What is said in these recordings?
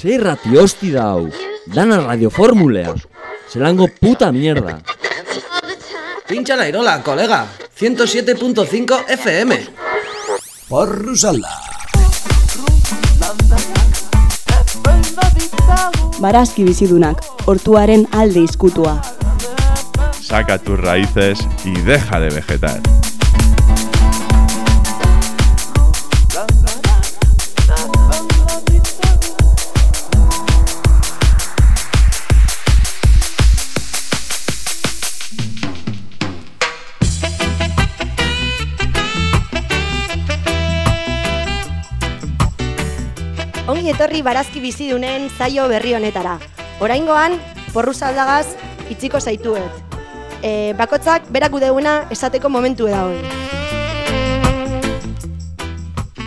Zer rati hosti dau, dana radioformulea, zelango puta mierda. Pincha la irola, colega. 107.5 FM. Porrusalda. Barazki bizidunak, hortuaren alde izkutua. Saca tus raíces y deja de vegetar. Etorri barazki bizidunen zaio berri honetara. Oraingoan, porruzaldagaz itziko zaituet. E, bakotzak berak gudeuna esateko momentu da hori.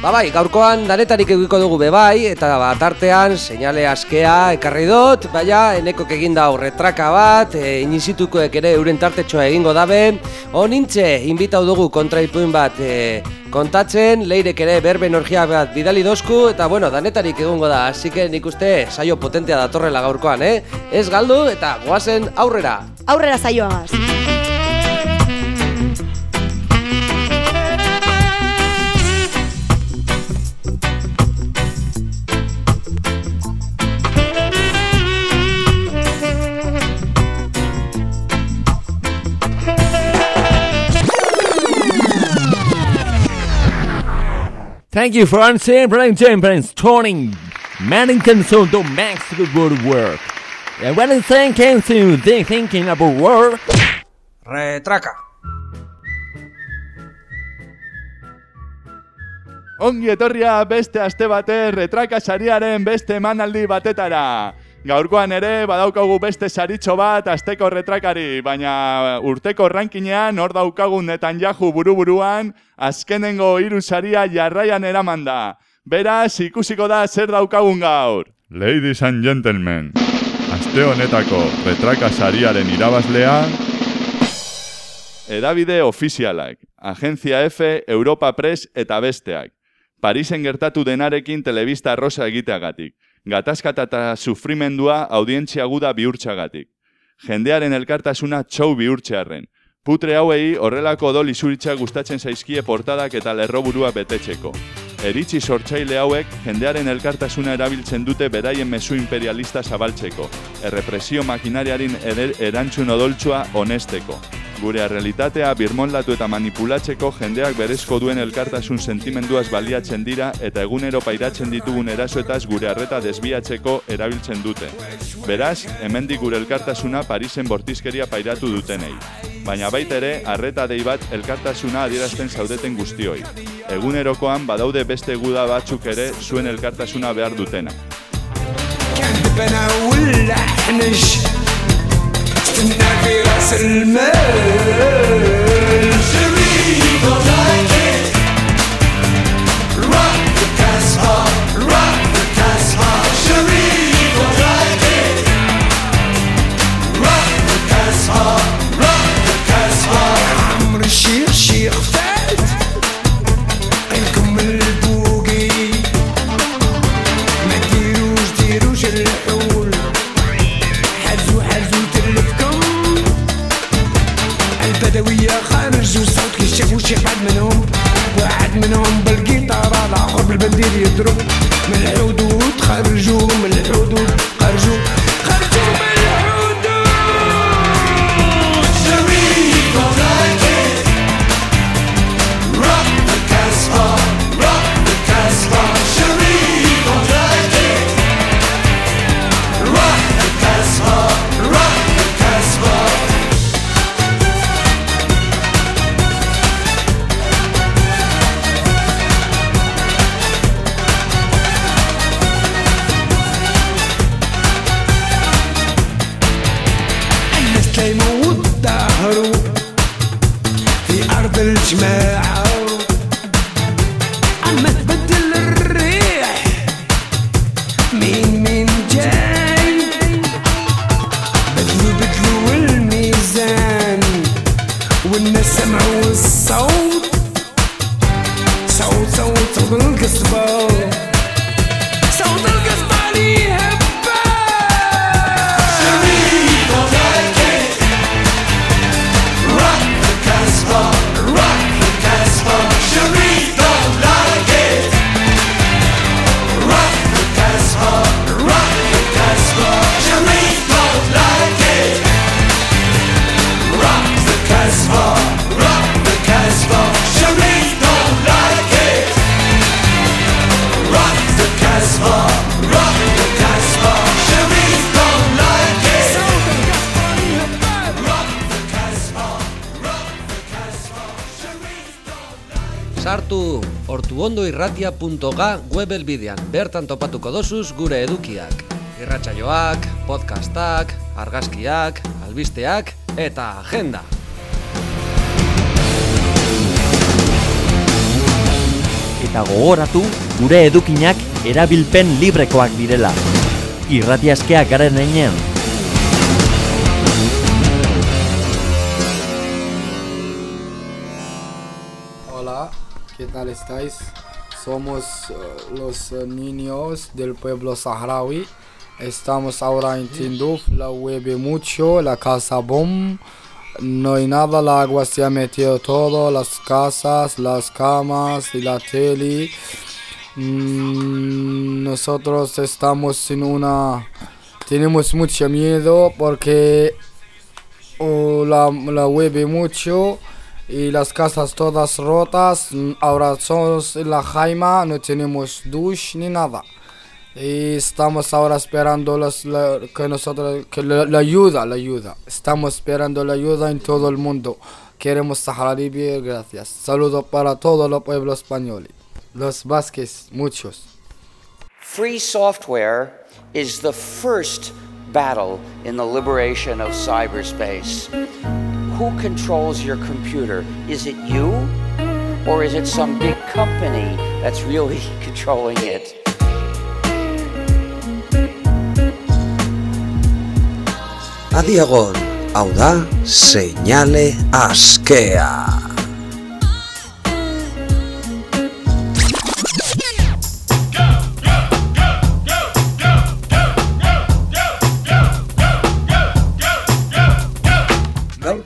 Ba bai, gaurkoan danetarik egiko dugu bebai, eta bat artean, seinale askea ekarri dut, baina eneko eginda aurretraka bat, e, inizitukoek ere euren tartetxoa egingo dabe, onintxe, inbitau dugu kontraipuin bat e, kontatzen, leirek ere berbe energia bat bidali dozku, eta bueno, danetarik egongo da, hasi que nik uste saio potentea datorrela gaurkoan, eh? Ez galdu eta goazen aurrera! Aurrera zaioagaz! Thank you for answering Brian Chambers turning Manington so to max the good work. And when it then came to the thinking about work, Retraka! Ongi etorria beste aste bate retraka sariaren beste emanaldi batetara. Gaurkoan ere badaukagu beste saritxo bat asteko retrakari, baina urteko rankinean hor daukagun Netanyahu buru-buruan azkenengo hiru saria jarraian eramanda. Beraz, ikusiko da zer daukagun gaur. Ladies and gentlemen, aste honetako retraka sariaren irabazlea Edabide ofizialak, Agentzia F, Europa Press eta besteak. Parisen gertatu denarekin telebista rosa egiteagatik. Gatazkata eta sufrimendua audientzia guda bihurtxagatik. Jendearen elkartasuna txou bihurtxearren. Putre hauei horrelako odol izuritza gustatzen zaizkie portadak eta lerroburua betetxeko. Eritzi sortzaile hauek jendearen elkartasuna erabiltzen dute beraien mezu imperialista zabaltzeko. Errepresio makinariarin eder erantzun odoltsua honesteko. Gure realitatea birmonlatu eta manipulatzeko jendeak berezko duen elkartasun sentimenduaz baliatzen dira eta egunero pairatzen ditugun erasoetaz gure arreta desbiatzeko erabiltzen dute. Beraz, hemendik gure elkartasuna Parisen bortizkeria pairatu dutenei. Baina baita ere, arreta dei bat elkartasuna adierazten zaudeten guztioi. Egunerokoan badaude beste guda batzuk ere zuen elkartasuna behar dutena. كذبنا ولا حنش استنى في راس المال شريك ولايك الشيخ حد منهم واحد منهم بالقيطار على خرب البندير يضرب من العود وتخرجوا من ortuondoirratia.ga web elbidean, bertan topatuko dosuz gure edukiak. Irratsaioak, podcastak, argazkiak, albisteak eta agenda. Eta gogoratu gure edukinak erabilpen librekoak direla. Irratiaskeak garen einean. ¿Qué tal estáis? Somos eh, los eh, niños del pueblo saharaui. Estamos ahora en Tinduf, la llueve mucho, la casa boom. No hay nada, el agua se ha metido todo, las casas, las camas y la tele. Mm, nosotros estamos en una... Tenemos mucho miedo porque oh, la, la llueve mucho y las casas todas rotas. Mm, Ahora somos en la Jaima, no tenemos dush ni nada. Y estamos ahora esperando las, la- que nosotros, que la, la ayuda, la ayuda. Estamos esperando la ayuda en todo el mundo. Queremos Sahara Libre, gracias. Saludos para todos los pueblos españoles. Los Vázquez, muchos. Free software is the first battle in the liberation of cyberspace. Who controls your computer? Is it you? Or is it some big company that's really controlling it? Adiagon, hau da, askea.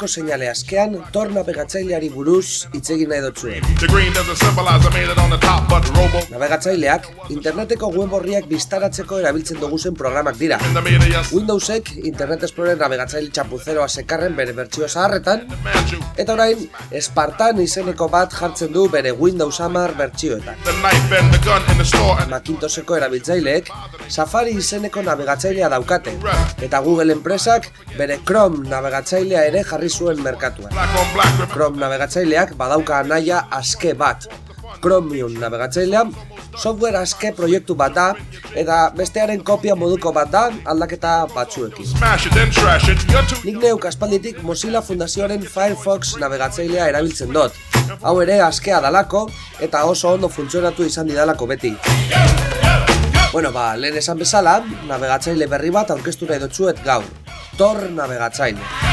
Gaurko seinale askean, tor navegatzaileari buruz hitz egin nahi robo Navegatzaileak, interneteko web horriak biztaratzeko erabiltzen duguzen programak dira. Windowsek Internet Explorer navegatzaile txapuzeroa sekarren bere bertsio zaharretan, eta orain, Spartan izeneko bat jartzen du bere Windows 10 bertsioetan. Macintoseko erabiltzaileek Safari izeneko navegatzailea daukate, eta Google enpresak bere Chrome navegatzailea ere jarri zuen merkatuan. Chrome navegatzaileak badauka anaia aske bat. Chromium navegatzailea software aske proiektu bat da eta bestearen kopia moduko bat da aldaketa batzuekin. Nik neuk aspalditik Mozilla Fundazioaren Firefox navegatzailea erabiltzen dut. Hau ere askea dalako eta oso ondo funtzionatu izan didalako beti. Bueno, ba, lehen esan bezala, navegatzaile berri bat aurkeztu nahi dutzuet gaur. Tor navegatzaile.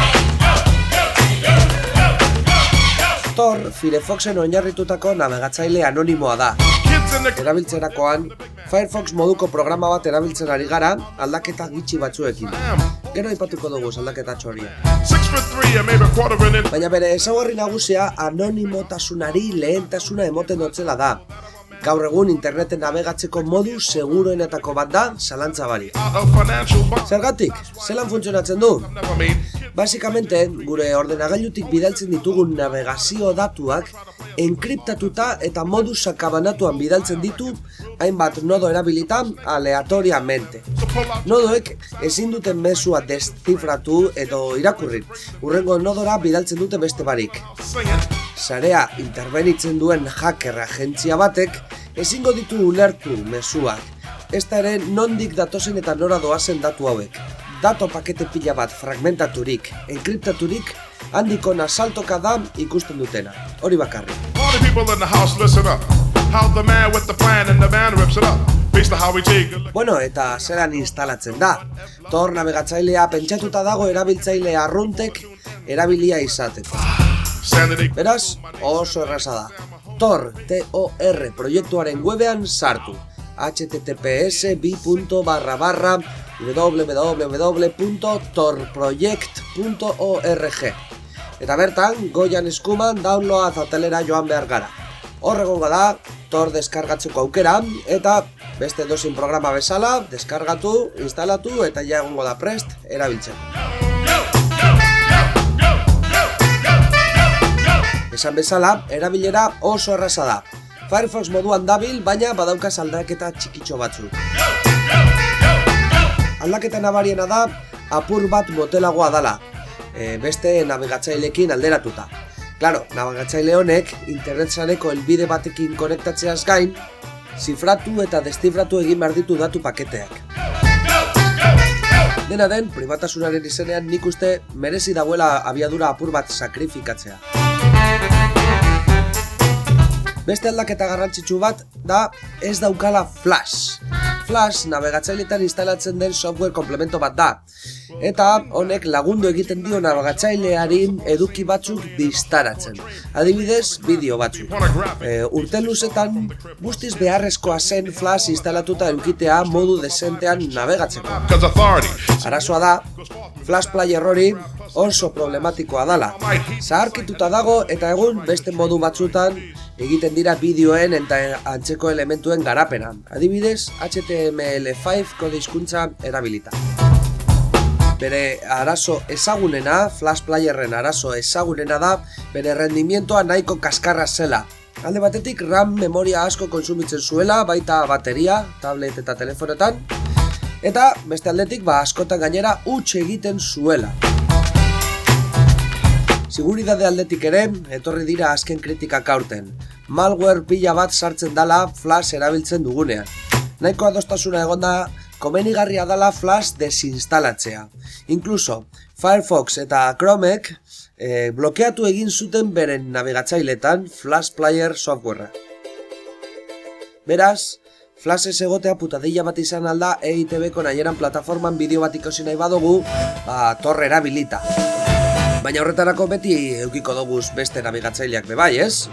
Tor, Firefoxen oinarritutako navegatzaile anonimoa da. Erabiltzerakoan, Firefox moduko programa bat erabiltzen ari gara aldaketa gitxi batzuekin. Gero aipatuko dugu aldaketa inch. Baina bere ezaugarri nagusia anonimotasunari lehentasuna emoten dotzela da. Gaur egun interneten navegatzeko modu seguroenetako bat da zalantza bari. Zergatik, zelan funtzionatzen du? Basikamente, gure ordenagailutik bidaltzen ditugun navegazio datuak enkriptatuta eta modu sakabanatuan bidaltzen ditu hainbat nodo erabilitan aleatoriamente. Nodoek ezin duten mezua deszifratu edo irakurri. Urrengo nodora bidaltzen dute beste barik. Sarea interbenitzen duen hacker agentzia batek ezingo ditu ulertu mezuak. Ezta ere nondik datozen eta nora doazen datu hauek. Dato pakete pila bat fragmentaturik, enkriptaturik, handiko nasaltoka da ikusten dutena. Hori look. Bueno, eta zelan instalatzen da. Tor navegatzailea pentsatuta dago erabiltzaile arruntek erabilia izateko. Beraz, oso erraza da. Tor, T-O-R proiektuaren webean sartu. https bi barra www.torproject.org Eta bertan, goian eskuman download atelera joan behar gara. Hor egongo da, Tor deskargatzeko aukera, eta beste dozin programa bezala, deskargatu, instalatu, eta ja egongo da prest, erabiltzen. Esan bezala, erabilera oso erraza da. Firefox moduan dabil, baina badaukas aldaketa txikitxo batzuk. Aldaketa nabariena da, apur bat motelagoa dala, e, beste navegatzailekin alderatuta. Claro, navegatzaile honek internet sareko elbide batekin konektatzeaz gain, zifratu eta destifratu egin behar ditu datu paketeak. Dena den, privatasunaren izenean nik uste merezi dagoela abiadura apur bat sakrifikatzea. Beste aldaketa garrantzitsu bat da ez daukala Flash. Flash navegatzailetan instalatzen den software komplemento bat da. Eta honek lagundu egiten dio navegatzailearin eduki batzuk biztaratzen. Adibidez, bideo batzuk. E, urte luzetan, guztiz beharrezkoa zen Flash instalatuta edukitea modu desentean navegatzeko. Arazoa da, Flash Player hori oso problematikoa dala. Zaharkituta dago eta egun beste modu batzutan egiten dira bideoen eta antzeko elementuen garapena. Adibidez, HTML5 kode hizkuntza erabilita. Bere arazo ezagunena, Flash Playerren arazo ezagunena da, bere rendimientoa nahiko kaskarra zela. Alde batetik RAM memoria asko konsumitzen zuela, baita bateria, tablet eta telefonetan, eta beste aldetik ba askotan gainera huts egiten zuela. Seguridade aldetik ere, etorri dira azken kritikak aurten. Malware pila bat sartzen dala Flash erabiltzen dugunean. Nahiko adostasuna egonda, komenigarria dala Flash desinstalatzea. Incluso, Firefox eta Chromek eh, blokeatu egin zuten beren navigatzailetan Flash Player softwarea. Beraz, Flash ez egotea putadilla bat izan alda EITB-ko nahieran plataforman bideo bat ikusi nahi badugu, ba, torre erabilita. Baina horretarako beti eukiko doguz beste nabigatzaileak bebai, ez?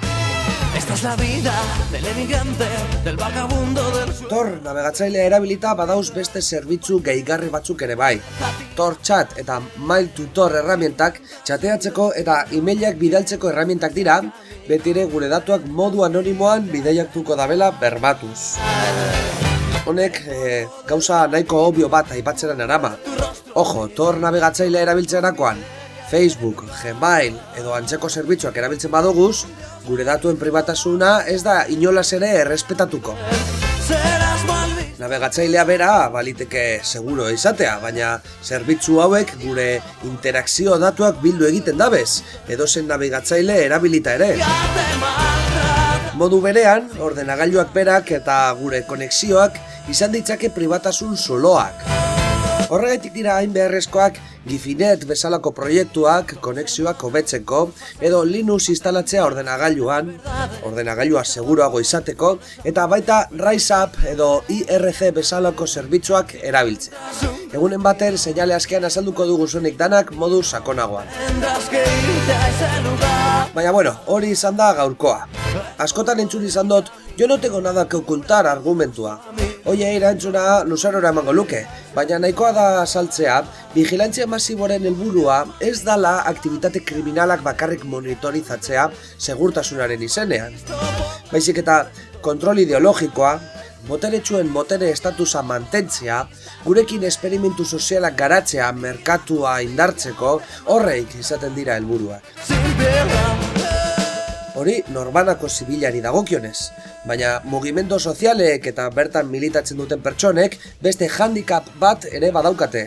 Esta es la vida del emigrante, del vagabundo del Tor navegatzailea erabilita badauz beste zerbitzu gehigarri batzuk ere bai. Tor chat eta mail to tor erramientak txateatzeko eta emailak bidaltzeko erramientak dira, betire gure datuak modu anonimoan bidaiaktuko dabela berbatuz. Honek e, gauza nahiko obio bat aipatzeren arama. Ojo, Tor navegatzailea erabiltzerakoan, Facebook, Gmail edo antzeko zerbitzuak erabiltzen badoguz, gure datuen pribatasuna ez da inolaz ere errespetatuko. Navegatzailea bera baliteke seguro izatea, baina zerbitzu hauek gure interakzio datuak bildu egiten dabez, edo zen navegatzaile erabilita ere. Modu berean, ordenagailuak berak eta gure konexioak izan ditzake pribatasun soloak. Horregatik dira hain beharrezkoak Gifinet bezalako proiektuak konexioak hobetzeko edo Linux instalatzea ordenagailuan, ordenagailua seguruago izateko eta baita RiseUp edo IRC bezalako zerbitzuak erabiltzea. Egunen baten seinale askean azalduko dugu zuenik danak modu sakonagoan. Baina bueno, hori izan da gaurkoa. Askotan entzun izan dut, jo no tengo nada que ocultar argumentua. Oie erantzuna luzarora emango luke, baina nahikoa da saltzea, vigilantzia masiboren helburua ez dala aktivitate kriminalak bakarrik monitorizatzea segurtasunaren izenean. Baizik eta kontrol ideologikoa, boteretsuen botere estatusa mantentzea, gurekin esperimentu sozialak garatzea merkatua indartzeko, horreik izaten dira helburuak. Hori norbanako zibilari dagokionez, baina mugimendu sozialek eta bertan militatzen duten pertsonek beste handicap bat ere badaukate.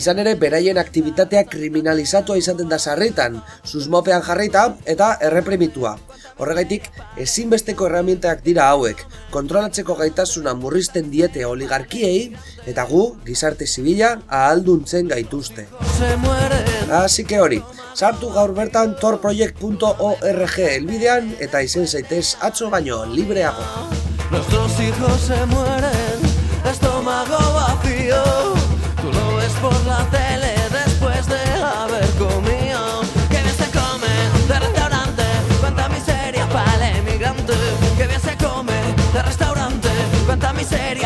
Izan ere beraien aktivitatea kriminalizatua izaten da sarritan, susmopean jarrita eta erreprimitua. Horregaitik, ezinbesteko erramientak dira hauek, kontrolatzeko gaitasuna murrizten diete oligarkiei eta gu, gizarte zibila, ahalduntzen gaituzte. Así que hori, sartu gaur bertan torproject.org elbidean eta izen zaitez atzo baino libreago. Nuestros hijos se mueren, estómago vacío. Tú lo ves por la tele Que bien se come de restaurante, cuánta miseria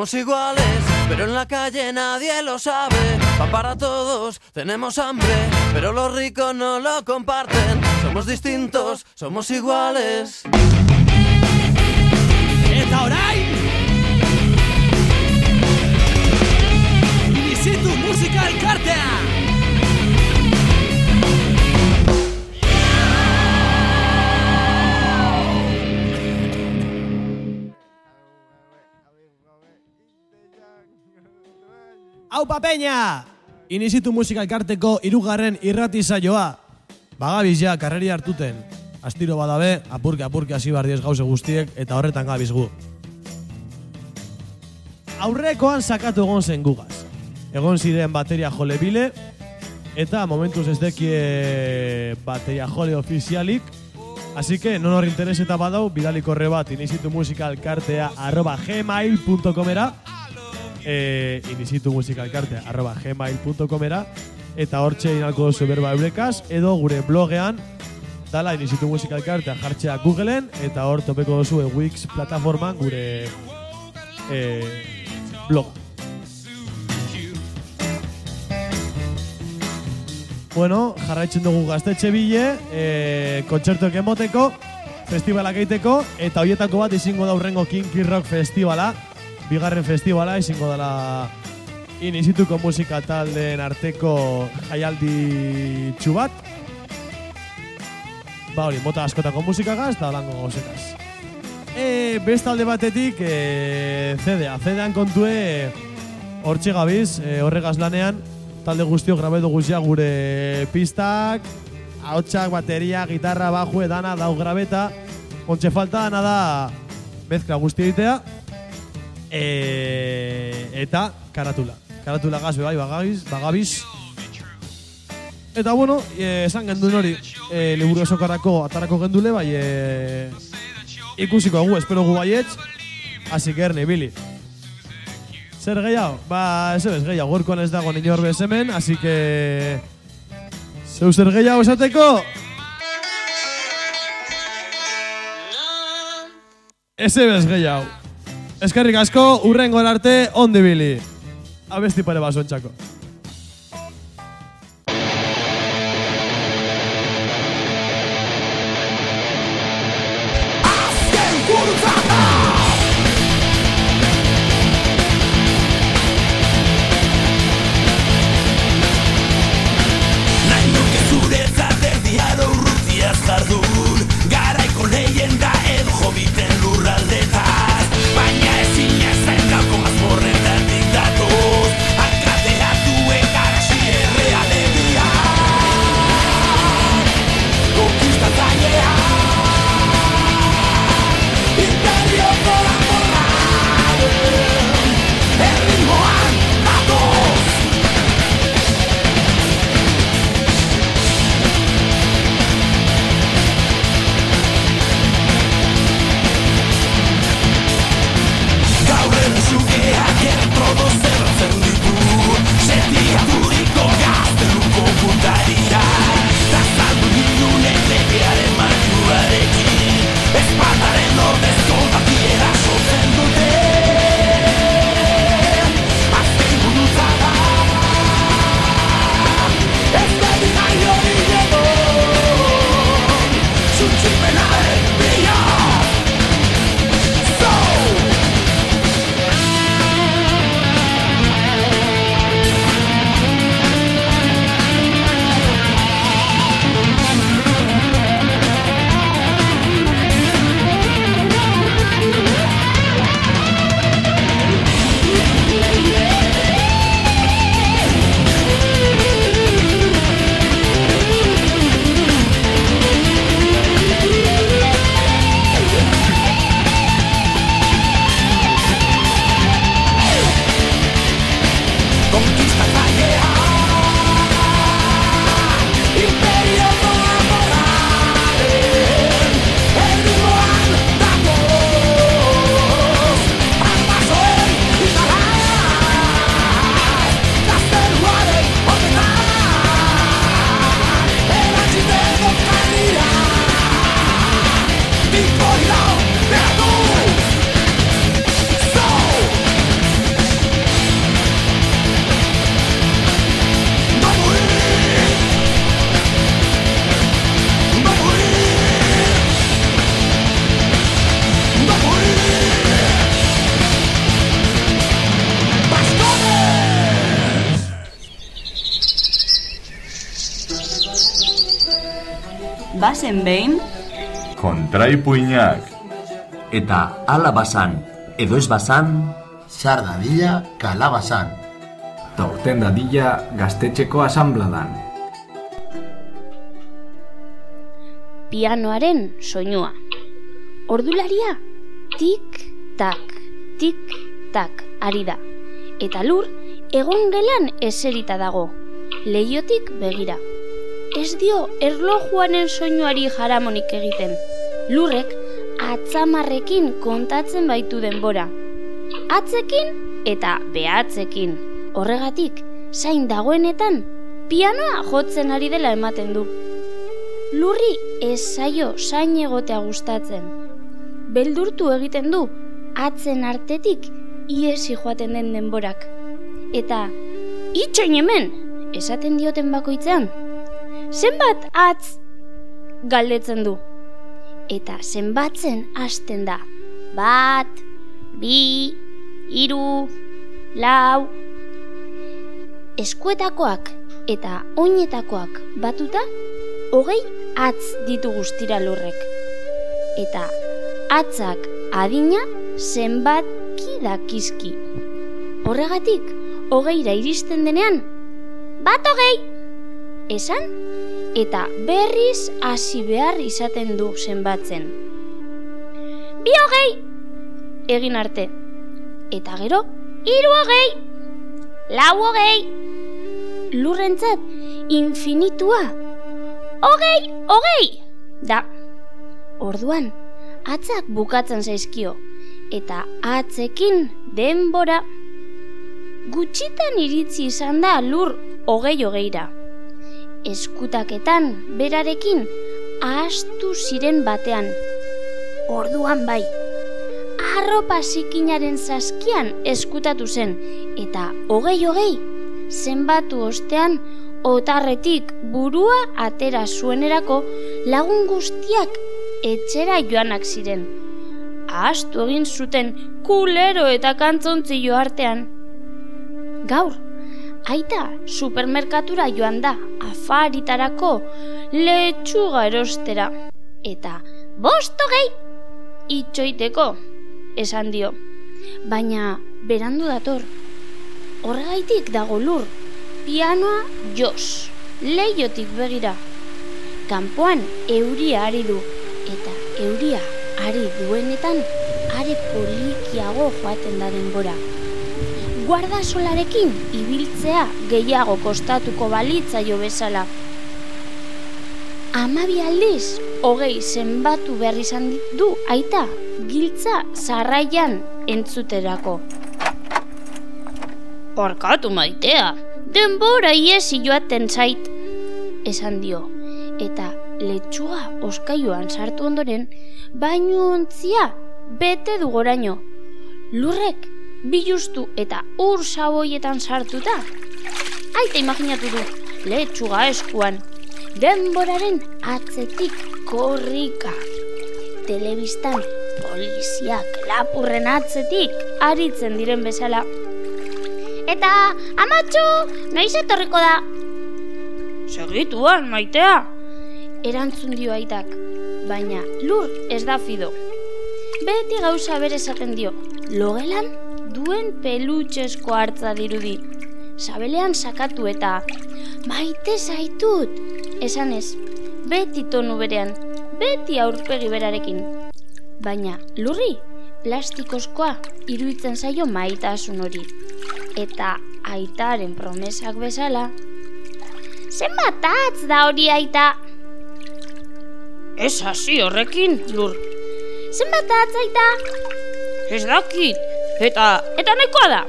somos iguales, pero en la calle nadie lo sabe. Pan para todos, tenemos hambre, pero los ricos no lo comparten. Somos distintos, somos iguales. Eta orain Inizitu musika Aupa peña! Inizitu musika elkarteko irugarren irrati saioa. Bagabiz ja, karreri hartuten. Astiro badabe, apurke apurke hasi bardiez gauze guztiek, eta horretan gabiz gu. Aurrekoan sakatu egon zen gugaz. Egon ziren bateria jole bile, eta momentuz ez dekie bateria jole ofizialik, Así que, non hor interes eta badau, bidali korre bat inizitu musikalkartea arroba gmail.comera e, inizitu musikalkartea arroba gmail.comera eta hortxe inalko duzu berba eurekaz edo gure blogean dala inizitu musikalkartea jartzea Googleen eta hor topeko duzu Wix plataforman gure e, blog. Bueno, jarraitzen dugu gaztetxe bile, e, kontzertuek emoteko, festivalak egiteko, eta hoietako bat izango da urrengo Kinky Rock Festivala, bigarren festivala izango dela inizituko musika taldeen arteko jaialdi txubat. Ba hori, mota askotako musikagaz eta lango gauzetaz. E, beste alde batetik, e, CD-a. CD-an kontue hortxe gabiz, e, horregaz lanean, talde guztio grabedu guztia gure pistak, ahotsak, bateria, gitarra, baju, edana, dau grabeta. Ontxe falta dana da mezkla guztia egitea. E, eta karatula. Karatula gaz, bai, bagabiz, bagabiz. Eta bueno, e, esan genduen hori, e, liburu esokarako atarako gendule, bai, e, ikusiko gu, espero gu baietz, hasi gerne, bili. Zer gehiago? Ba, ez ez gehiago, gorkoan ez dago inor bez hemen, así que... Zeu zer gehiago esateko? Ez ez gehiago. Eskerrik asko, urrengo arte, ondi bili. Abesti pare baso Kontraipuinak. Eta ala basan, edo ez basan, Sar dadila kalabazan. Ta urten dadila gaztetxeko asambladan. pianoaren soinua. Ordularia tik tak, tik tak ari da. Eta lur egon gelan eserita dago. Leiotik begira. Ez dio erlojuanen soinuari jaramonik egiten. Lurrek atzamarrekin kontatzen baitu denbora. Atzekin eta behatzekin. Horregatik, zain dagoenetan, pianoa jotzen ari dela ematen du. Lurri ez zaio zain egotea gustatzen. Beldurtu egiten du, atzen artetik iesi joaten den denborak. Eta, itxoin hemen, esaten dioten bakoitzean. Zenbat atz galdetzen du. Eta zenbatzen hasten da. Bat, bi, hiru, lau. Eskuetakoak eta oinetakoak batuta, hogei atz ditu guztira lurrek. Eta atzak adina zenbatki dakizki. Horregatik, hogeira iristen denean, bat hogei! Esan, eta berriz hasi behar izaten du zenbatzen. Bi hogei! Egin arte. Eta gero, hiru hogei! Lau hogei! Lurrentzat, infinitua! Hogei! Hogei! Da. Orduan, atzak bukatzen zaizkio. Eta atzekin denbora. Gutxitan iritzi izan da lur hogei hogeira. Eskutaketan berarekin ahastu ziren batean. Orduan bai. Arropa zikinaren zaskian eskutatu zen eta hogei hogei zenbatu ostean otarretik burua atera zuenerako lagun guztiak etxera joanak ziren. Ahastu egin zuten kulero eta kantzontzio artean. Gaur, aita supermerkatura joan da afaritarako letxuga erostera. Eta bosto gehi itxoiteko, esan dio. Baina berandu dator. Horregaitik dago lur, pianoa jos, leiotik begira. Kanpoan euria ari du, eta euria ari duenetan are polikiago joaten da denbora. Guarda solarekin ibiltzea gehiago kostatuko balitzaio bezala. Amabi aldiz, hogei zenbatu behar izan du aita, giltza zarraian entzuterako. Orkatu maitea, denbora iesi joaten zait, esan dio, eta letxua oskaioan sartu ondoren, bainu ontzia bete du goraino. Lurrek bilustu eta ur saboietan sartuta. Aita imaginatu du, letxuga eskuan, denboraren atzetik korrika. Telebistan poliziak lapurren atzetik aritzen diren bezala. Eta, amatxo, noiz etorriko da? Segituan, maitea. Erantzun dio aitak, baina lur ez da fido. Beti gauza bere esaten dio, logelan duen pelutxesko hartza dirudi. Sabelean sakatu eta maite zaitut, esanez, beti tonu berean, beti aurpegi berarekin. Baina lurri, plastikozkoa iruditzen zaio maitasun hori. Eta aitaren promesak bezala, zenbat atz da hori aita? Ez hasi horrekin, lur. Zenbat atz aita? Ez dakit, eta, eta nahikoa da.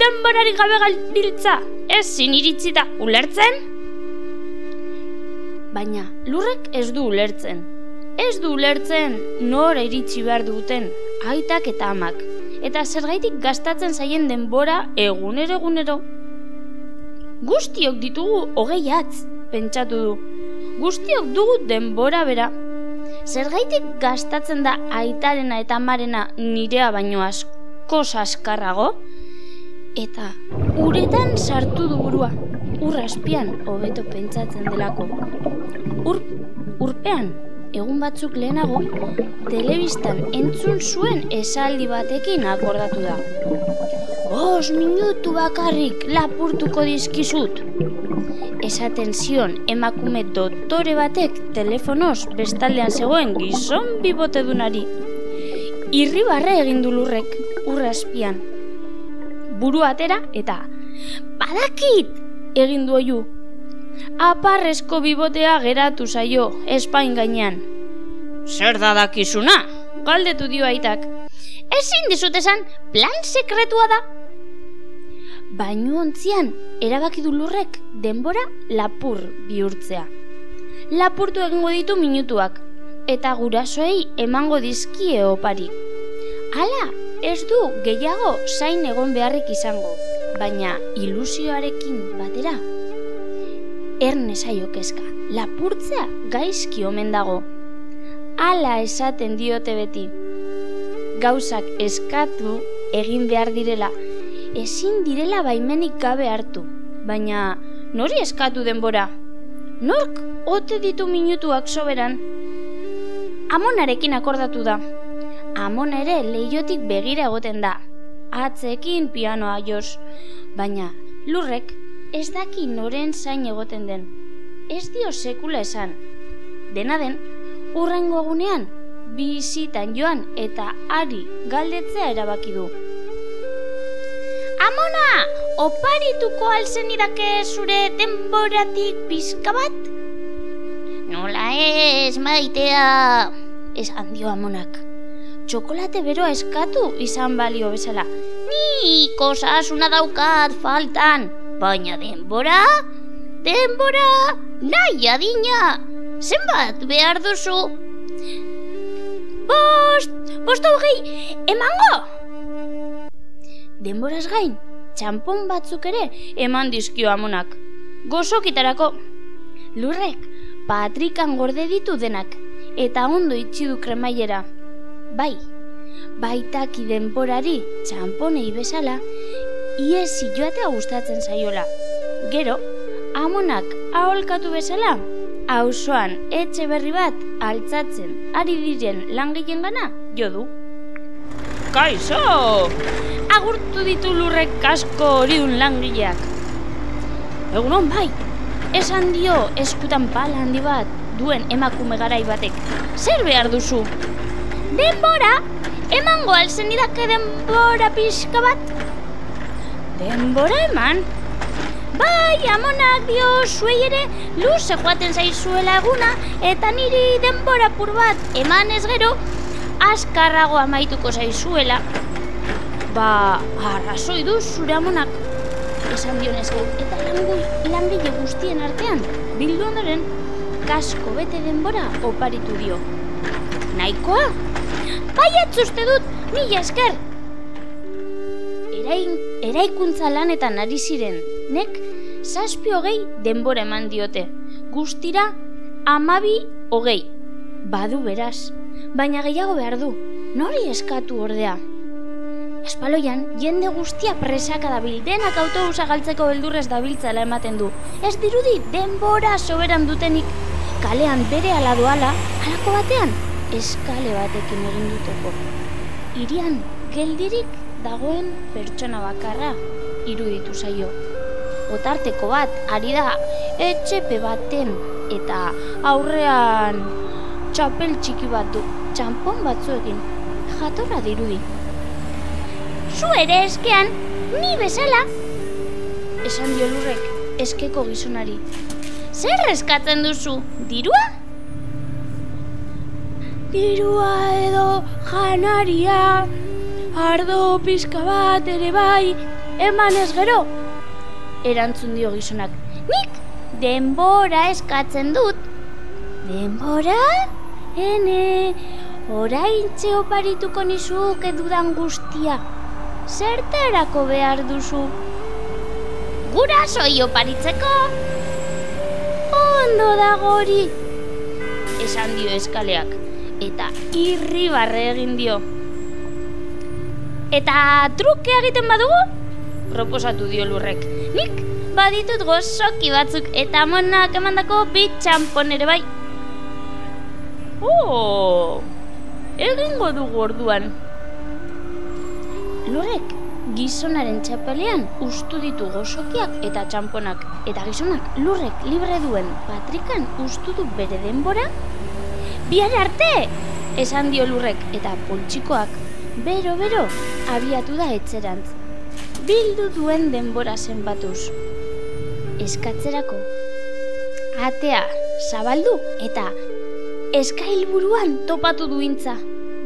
Denborari gabe galbiltza, ez ziniritzi da ulertzen? Baina lurrek ez du ulertzen. Ez du ulertzen nora iritsi behar duten, aitak eta amak. Eta zergaitik gastatzen zaien denbora egunero egunero. Guztiok ditugu hogei atz, pentsatu du. Guztiok dugu denbora bera. Zergaitik gastatzen da aitarena eta amarena nirea baino asko askarrago? Eta uretan sartu du burua, ur azpian hobeto pentsatzen delako. Ur Urpean, egun batzuk lehenago, telebistan entzun zuen esaldi batekin akordatu da. Bos minutu bakarrik lapurtuko dizkizut. Esaten zion emakume doktore batek telefonoz bestaldean zegoen gizon bibotedunari. Irribarre egin du lurrek, urra azpian. Buru atera eta badakit egin du oiu. Aparrezko bibotea geratu zaio, espain gainean. Zer da dakizuna? Galdetu dio aitak. Ezin dizut esan, plan sekretua da. Bainu ontzian, erabaki du lurrek denbora lapur bihurtzea. Lapurtu egingo ditu minutuak, eta gurasoei emango dizkie opari. Hala, ez du gehiago zain egon beharrik izango, baina ilusioarekin batera. Erne zaio kezka, lapurtzea gaizki omen dago. Hala esaten diote beti. Gauzak eskatu egin behar direla, ezin direla baimenik gabe hartu, baina nori eskatu denbora? Nork ote ditu minutuak soberan? Amonarekin akordatu da. Amon ere leiotik begira egoten da. Atzekin pianoa jos, baina lurrek ez daki noren zain egoten den. Ez dio sekula esan. Dena den, urrengo egunean, bizitan joan eta ari galdetzea erabaki du. Amona, oparituko alzen idake zure denboratik pizka bat? Nola ez, maitea, esan dio amonak. Txokolate beroa eskatu izan balio bezala. Ni kosasuna daukat faltan, baina denbora, denbora, nahi adina, zenbat behar duzu? Bost, bost hogei, emango! Denboraz gain, txampon batzuk ere eman dizkio amonak. Gozokitarako, lurrek, patrikan gorde ditu denak, eta ondo itxi du kremaiera. Bai, baitaki denborari txamponei bezala, iesi joatea gustatzen zaiola. Gero, amonak aholkatu bezala, auzoan etxe berri bat altzatzen ari diren langileen gana jo du. Kaixo! Agurtu ditu lurrek kasko horidun langileak. Egunon bai, esan dio eskutan pala handi bat duen emakume garai batek. Zer behar duzu? Denbora! Emango alzen idake denbora pixka bat? Denbora eman? Bai, amonak dio zuei ere luze joaten zaizuela eguna eta niri denbora pur bat eman ez gero askarrago amaituko zaizuela. Ba, arrazoi du zure amonak esan dio nesket eta langui, langile guztien artean bildu ondoren kasko bete denbora oparitu dio. Nahikoa? Baietz uste dut, mila esker! Erain, eraikuntza lanetan ari ziren, nek zazpi hogei denbora eman diote. Guztira, amabi hogei. Badu beraz, baina gehiago behar du, nori eskatu ordea. Espaloian, jende guztia presaka dabil, denak autobusa galtzeko beldurrez dabiltzala ematen du. Ez dirudi, denbora soberan dutenik, kalean bere ala doala, halako batean, eskale batekin egin duteko. Irian, geldirik dagoen pertsona bakarra iruditu zaio. Otarteko bat, ari da, etxepe baten, eta aurrean txapel txiki bat du, txampon batzuekin, jatorra dirudi. Zu ere eskean, ni bezala, esan dio lurrek, eskeko gizonari. Zer eskatzen duzu, dirua? Dirua edo janaria, ardo pizka bat ere bai, eman ez gero. Erantzun dio gizonak, nik denbora eskatzen dut. Denbora? Ene, orain oparituko nizuke dudan guztia. Zerterako behar duzu? Gurasoi oparitzeko? Ondo dago hori, esan dio eskaleak, eta irribarre egin dio. Eta truke egiten badugu? Proposatu dio lurrek. Nik baditut gozoki batzuk eta monak emandako bitxampon ere bai. Oh, egingo dugu orduan. Lurek gizonaren txapelean ustu ditu gozokiak eta txamponak. Eta gizonak lurrek libre duen patrikan ustu du bere denbora. Bihar arte! Esan dio lurrek eta poltsikoak bero-bero abiatu da etzerantz. Bildu duen denbora zenbatuz. Eskatzerako. Atea zabaldu eta eskailburuan topatu duintza.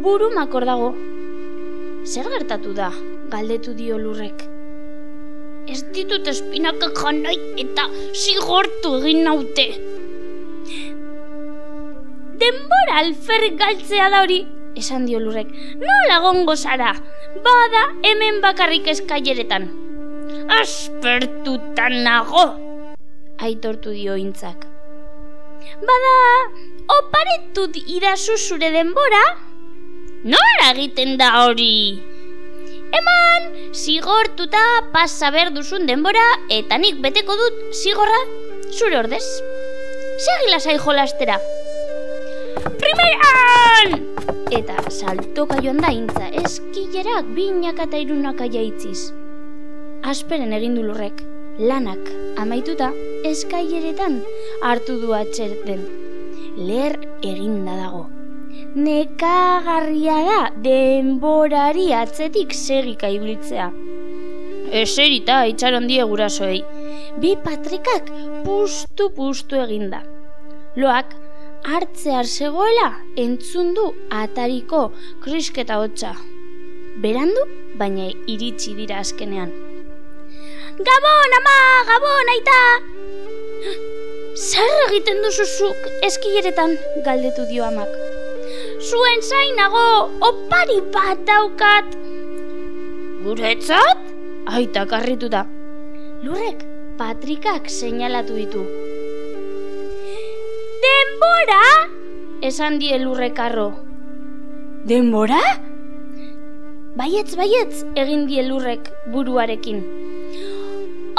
Burumakor dago. Zer gertatu da, galdetu dio lurrek. Ez ditut espinakak janai eta zigortu egin naute. Denbora alfer galtzea da hori, esan dio lurrek. Nola gongo zara, bada hemen bakarrik eskaileretan. Aspertutan nago, aitortu dio intzak. Bada, oparetut idazu zure denbora? Nola egiten da hori? Eman, zigortuta pasa behar duzun denbora eta nik beteko dut zigorra zure ordez. Segi lasai jolastera. Primeran! Eta saltoka joan da intza eskilerak binak eta irunak jaitziz. Asperen egin du lurrek, lanak amaituta eskaileretan hartu du atxerten. Leher eginda dago. Nekagarria da denborari atzetik segika ibiltzea. Eserita itxaron die gurasoei. Bi patrikak pustu-pustu eginda. Loak hartzear zegoela entzun du atariko krisketa hotza. Berandu, baina iritsi dira azkenean. Gabon, ama! Gabon, aita! Zer egiten duzuzuk eskileretan galdetu dio amak. Zuen zainago, opari bat daukat. Guretzat? Aita karritu da. Lurrek, patrikak seinalatu ditu. Denbora? Esan die lurrek arro. Denbora? Baietz, baietz, egin die lurrek buruarekin.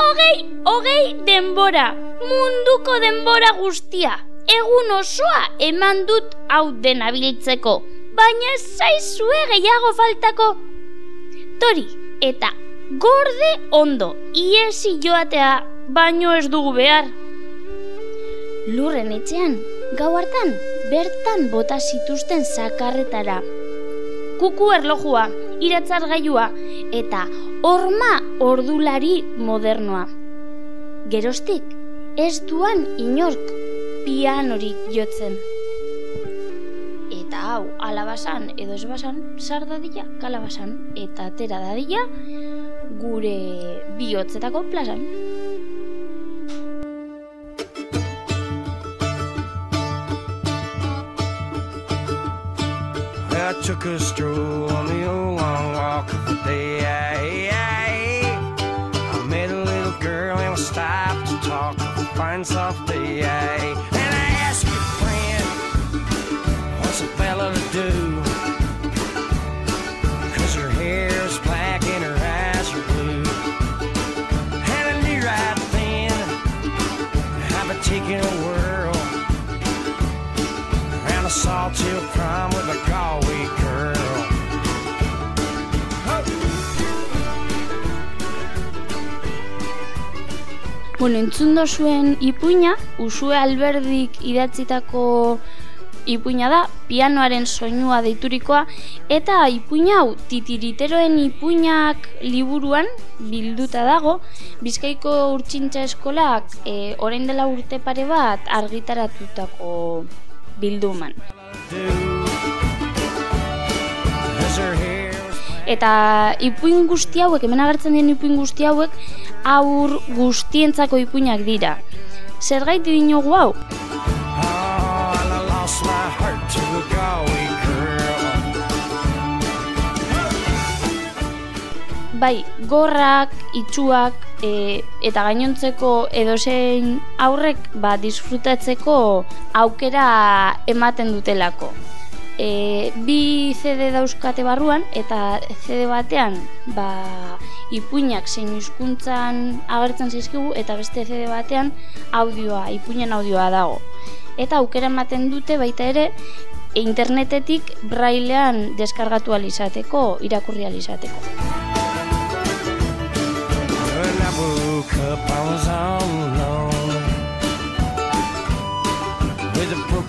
Hogei, hogei denbora, munduko denbora guztia. Egun osoa eman dut hau dena biltzeko, baina ez zaizue gehiago faltako. Tori, eta gorde ondo, iesi joatea, baino ez dugu behar. Lurren etxean, gau hartan, bertan bota zituzten zakarretara. Kuku erlojua, iratzargailua eta horma ordulari modernoa. Gerostik, ez duan inork pianorik jotzen. Eta hau, alabasan edo ez basan, sar dadila, kalabasan eta atera dadila gure bihotzetako plazan. Took a stroll on the old long walk of the day. I met a little girl and we stopped to talk fine soft day. Bueno, entzun zuen ipuina, Usue Alberdik idatzitako ipuina da, pianoaren soinua deiturikoa, eta ipuina hau titiriteroen ipuinak liburuan bilduta dago, Bizkaiko urtsintza eskolak e, orain dela urte pare bat argitaratutako bilduman. Eta ipuin guzti hauek, hemen agertzen den ipuin guzti hauek, aur guztientzako ipuinak dira. Zergaiti dinogu hau? Bai, gorrak, itxuak e, eta gainontzeko edozein aurrek ba, disfrutatzeko aukera ematen dutelako. E, bi CD dauzkate barruan eta CD batean ba, ipuinak zein hizkuntzan agertzen zaizkigu eta beste CD batean audioa, ipuinen audioa dago. Eta aukera ematen dute baita ere internetetik brailean deskargatu alizateko, irakurri alizateko.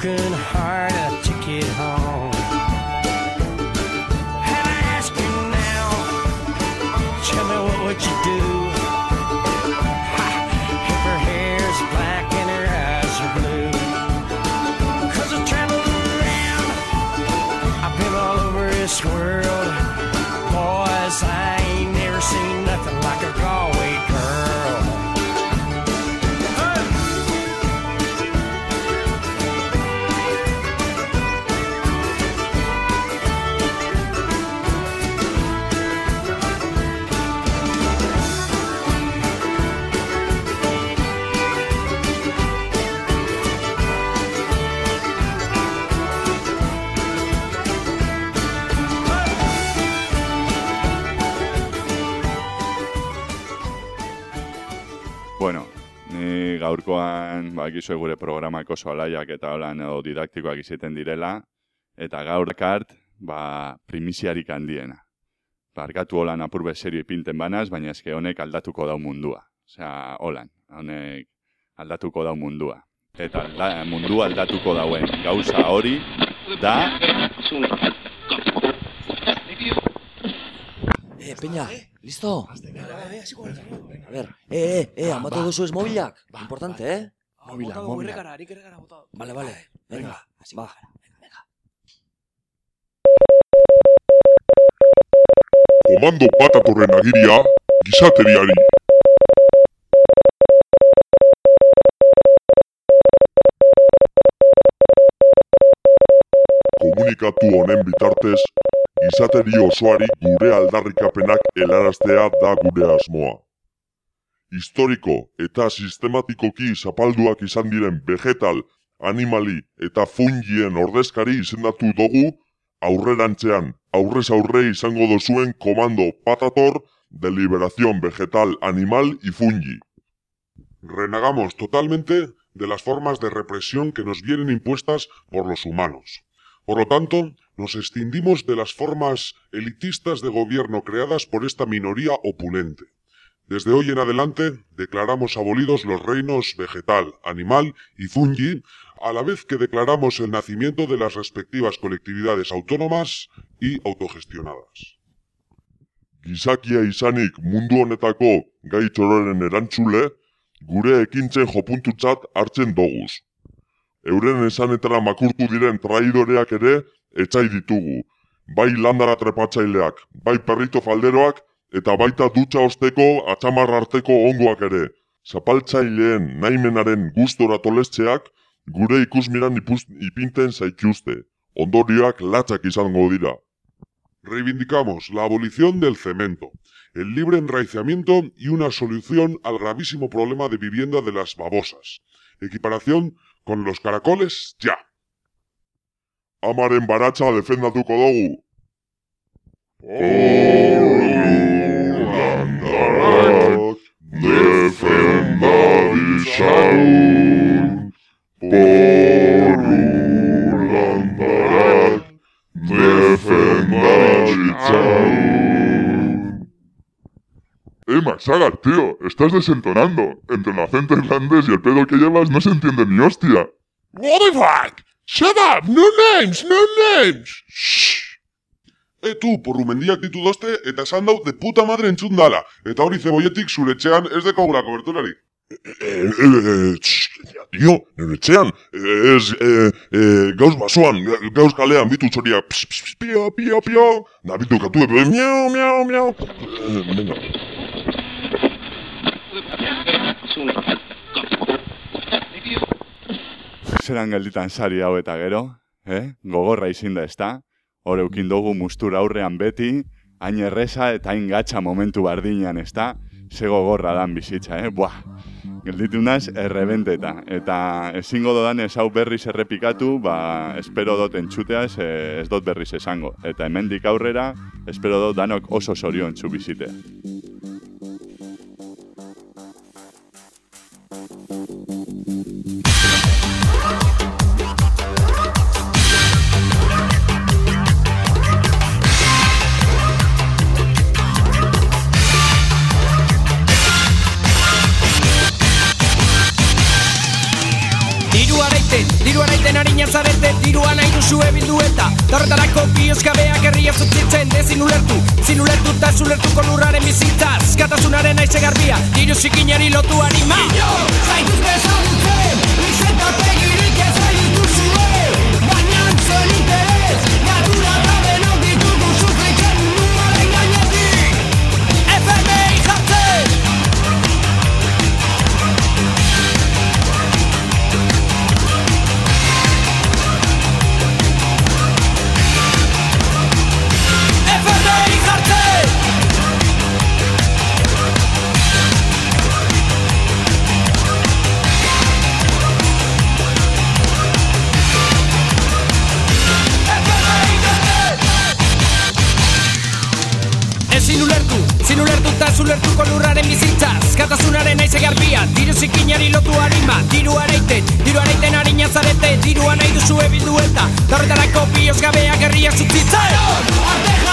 When gaurkoan bakizue gure programak oso alaiak eta holan edo didaktikoak izaten direla, eta gaur kart, ba, primisiarik handiena. Barkatu holan apurbe serio ipinten banaz, baina eske honek aldatuko dau mundua. Osea, holan, honek aldatuko dau mundua. Eta alda, mundua aldatuko dauen gauza hori da... Eh, Peña, listo? A ver, eh, eh, eh, amatu duzu ez mobilak. Importante, eh? Mobilak, mobilak. Vale, vale. Venga, va. Komando Patatorren agiria, gizateriari. Komunikatu honen bitartez, gizateri osoari gure aldarrikapenak helaraztea da gure asmoa. Historiko eta sistematikoki zapalduak izan diren vegetal, animali eta fungien ordezkari izendatu dugu aurrerantzean aurrez aurre izango dozuen komando patator de liberación vegetal, animal y fungi. Renegamos totalmente de las formas de represión que nos vienen impuestas por los humanos. Por lo tanto, nos extendimos de las formas elitistas de gobierno creadas por esta minoría opulente. Desde hoy en adelante declaramos abolidos los reinos vegetal, animal y fungi, a la vez que declaramos el nacimiento de las respectivas colectividades autónomas y autogestionadas. Gizakia izanik mundu honetako gai erantzule, gure ekintzen jopuntutzat hartzen doguz. Euren esanetara makurtu diren traidoreak ere etxai ditugu, bai landara trepatzaileak, bai perrito falderoak, eta baita dutxa osteko atxamar arteko ongoak ere. Zapaltzaileen naimenaren gustora tolestzeak gure ikusmiran ipus, ipinten zaituzte. Ondorioak latzak izango dira. Reivindicamos la abolición del cemento, el libre enraizamiento y una solución al gravísimo problema de vivienda de las babosas. Equiparación Con los caracoles, ya. Amar en baracha, defenda tu kodogu. Oh. Estás desentonando. Entre el acento irlandés y el pedo que llevas no se entiende ni hostia. What the fuck? Shut up! No names! No names! Shh! E tu, porrumendiak ditu dozte eta esan dau de puta madre entzun dala. Eta hori zebolletik zure etxean ez dekogula koberturarik. Eh, eh, eh, nire etxean, eh, ez, eh, eh, gauz basoan, ga- gauz kalean bitu txoria, ps, ps, ps, pio, pio, pio, da bitu katu miau, miau, miau. Eh, venga. Zeran gelditan sari hau eta gero, eh? Gogorra izin da ezta? Hor eukin dugu mustura aurrean beti, hain erresa eta hain gatza momentu bardinean ezta? Ze gogorra dan bizitza, eh? Buah! Gelditu naz, errebenteta. Eta ezingo dodan ez hau berriz errepikatu, ba, espero dot entzutea ez, ez dot berriz esango. Eta hemendik aurrera, espero dot danok oso zorion txu bizitea. Arina zarete Dirua nahi duzu ebildu eta. Horretarako bioskabeak herria zutzitzen Ezin ulertu, ezin ulertu eta ez ulertuko lurraren bizitzaz. Katasunaren aize garbia, diru zikinari lotu anima. Ino, zaituz bezagutzen, ulertuko lurraren bizitzaz Katasunaren aize garbia, diru zikinari lotu harima Diru areiten, diru areiten harina zarete. Dirua nahi duzu ebildu eta Horretarako bioz gabeak herriak zutzitzen Arte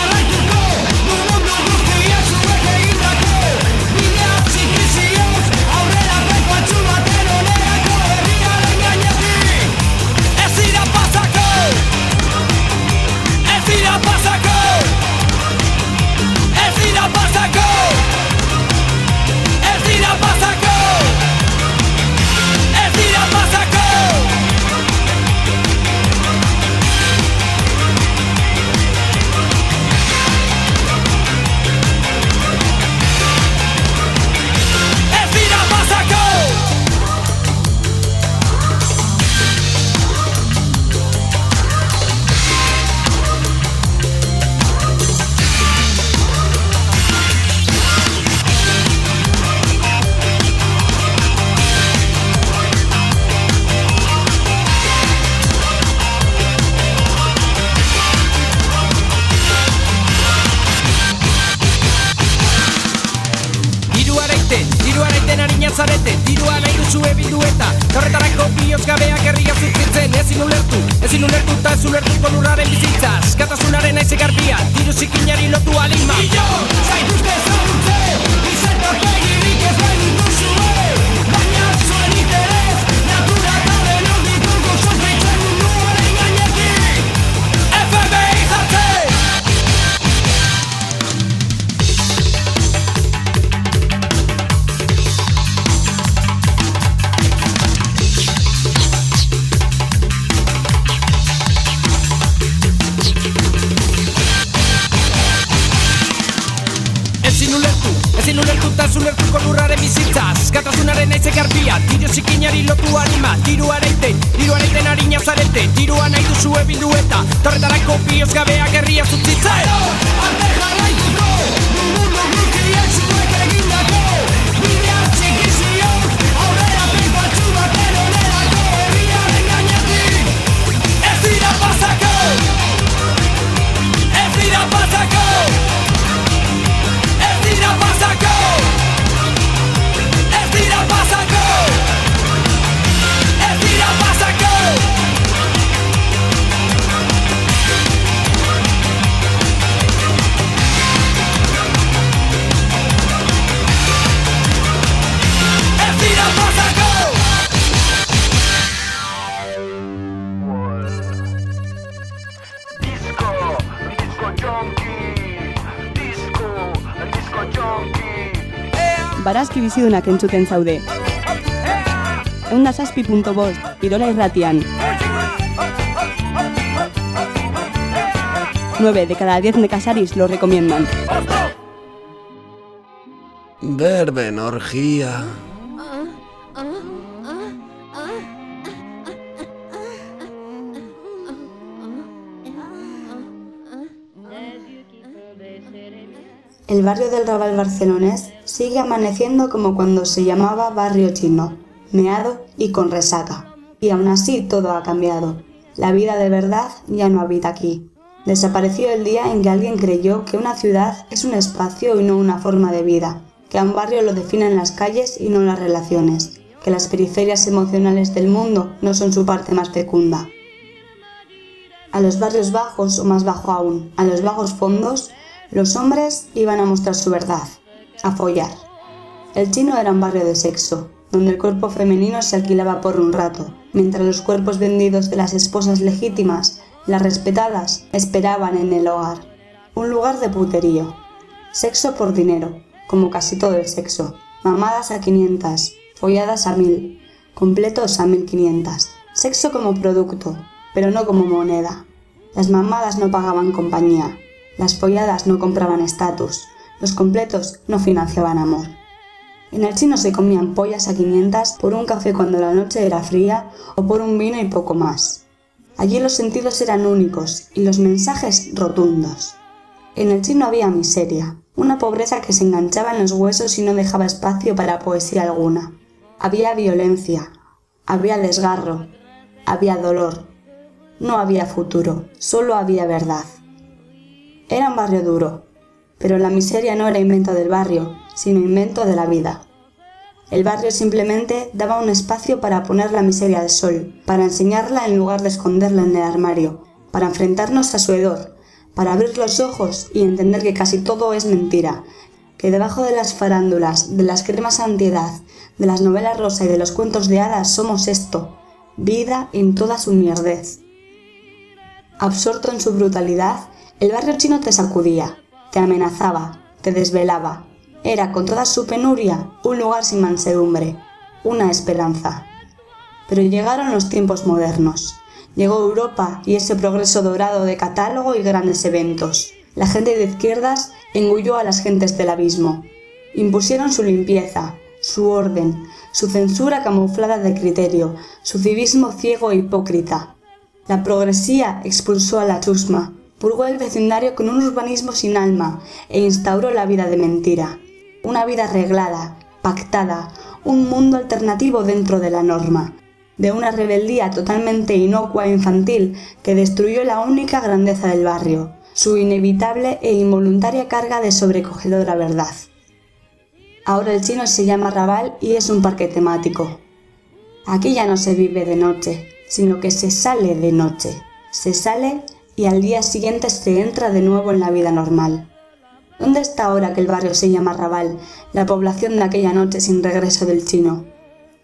Barazki bizidunak entzuten zaude. Eunda zazpi punto bost, Irola irratian. 9 de cada 10 necasaris lo recomiendan. Berben El barrio del Raval barcelonés sigue amaneciendo como cuando se llamaba barrio chino, meado y con resaca. Y aún así todo ha cambiado. La vida de verdad ya no habita aquí. Desapareció el día en que alguien creyó que una ciudad es un espacio y no una forma de vida, que a un barrio lo definen las calles y no las relaciones, que las periferias emocionales del mundo no son su parte más fecunda. A los barrios bajos o más bajo aún, a los bajos fondos, los hombres iban a mostrar su verdad, a follar. El chino era un barrio de sexo, donde el cuerpo femenino se alquilaba por un rato, mientras los cuerpos vendidos de las esposas legítimas, las respetadas, esperaban en el hogar. Un lugar de puterío. Sexo por dinero, como casi todo el sexo. Mamadas a 500, folladas a 1000, completos a 1500. Sexo como producto, pero no como moneda. Las mamadas no pagaban compañía, las folladas no compraban estatus, los completos no financiaban amor. En el chino se comían pollas a 500 por un café cuando la noche era fría o por un vino y poco más. Allí los sentidos eran únicos y los mensajes rotundos. En el chino había miseria, una pobreza que se enganchaba en los huesos y no dejaba espacio para poesía alguna. Había violencia, había desgarro, había dolor. No había futuro, solo había verdad. Era un barrio duro, pero la miseria no era invento del barrio, sino invento de la vida. El barrio simplemente daba un espacio para poner la miseria al sol, para enseñarla en lugar de esconderla en el armario, para enfrentarnos a su hedor, para abrir los ojos y entender que casi todo es mentira, que debajo de las farándulas, de las cremas antiedad, de las novelas rosa y de los cuentos de hadas somos esto, vida en toda su mierdez. Absorto en su brutalidad, el barrio chino te sacudía, te amenazaba, te desvelaba. Era, con toda su penuria, un lugar sin mansedumbre, una esperanza. Pero llegaron los tiempos modernos. Llegó Europa y ese progreso dorado de catálogo y grandes eventos. La gente de izquierdas engulló a las gentes del abismo. Impusieron su limpieza, su orden, su censura camuflada de criterio, su civismo ciego e hipócrita. La progresía expulsó a la chusma, purgó el vecindario con un urbanismo sin alma e instauró la vida de mentira. Una vida arreglada, pactada, un mundo alternativo dentro de la norma, de una rebeldía totalmente inocua e infantil que destruyó la única grandeza del barrio, su inevitable e involuntaria carga de sobrecogedora verdad. Ahora el chino se llama Raval y es un parque temático. Aquí ya no se vive de noche, sino que se sale de noche. Se sale y al día siguiente se entra de nuevo en la vida normal. ¿Dónde está ahora que el barrio se llama Raval, la población de aquella noche sin regreso del chino?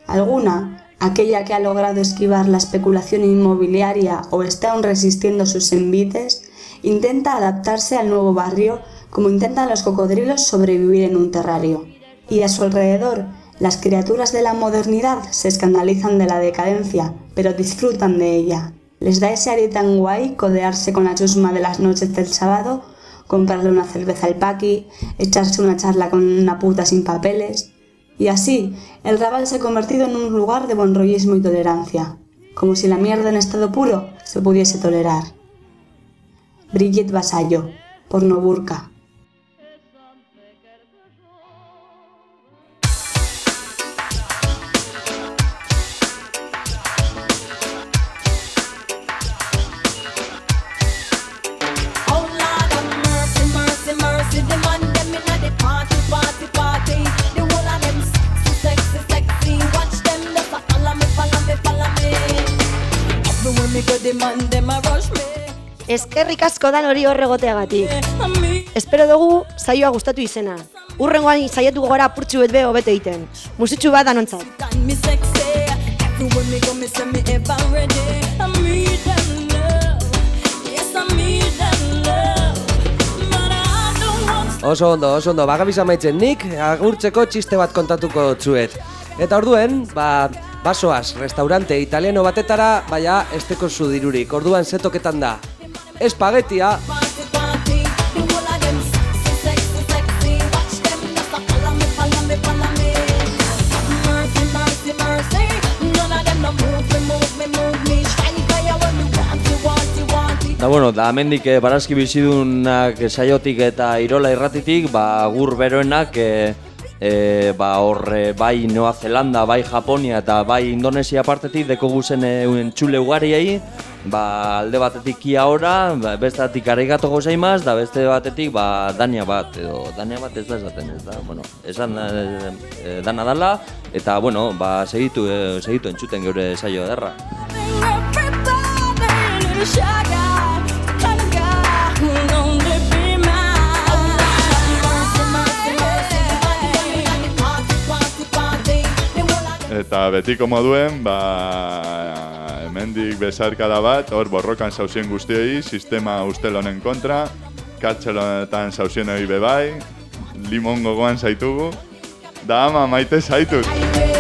¿Alguna, aquella que ha logrado esquivar la especulación inmobiliaria o está aún resistiendo sus envites, intenta adaptarse al nuevo barrio como intentan los cocodrilos sobrevivir en un terrario? Y a su alrededor, las criaturas de la modernidad se escandalizan de la decadencia, pero disfrutan de ella. Les da ese aire tan guay codearse con la chusma de las noches del sábado, comprarle una cerveza al paqui, echarse una charla con una puta sin papeles. Y así, el Raval se ha convertido en un lugar de buen rollismo y tolerancia, como si la mierda en estado puro se pudiese tolerar. Brigitte Vasallo, porno burka. Eskerrik asko dan hori horregoteagatik. Espero dugu saioa gustatu izena. Urrengoan saiatu gara apurtxu bet be hobeto egiten. Musitxu bat danontzat. Oso ondo, oso ondo, bagabiz amaitzen nik, agurtzeko txiste bat kontatuko txuet. Eta orduen, ba, basoaz, restaurante italiano batetara, baina, esteko zu dirurik. Orduan zetoketan da, espagetia, Da bueno, da hemendik eh, barazki bizidunak saiotik eta irola irratitik, ba gur beroenak eh, eh, ba hor eh, bai Noa Zelanda, bai Japonia eta bai Indonesia partetik deko guzen eh, txule ugariei, ba alde batetik ia ora, ba, bestetik arigato gozaimaz, da beste batetik ba Dania bat edo Dania bat ez da esaten, ez da, bueno, esan eh, eh, dana dala eta bueno, ba segitu eh, segitu entzuten geure saio ederra. Little eta betiko moduen, ba, hemendik besarkada bat, hor borrokan zauzien guztiei, sistema ustel honen kontra, kartzelonetan zauzien hori bebai, limon gogoan zaitugu, da ama maite zaitut.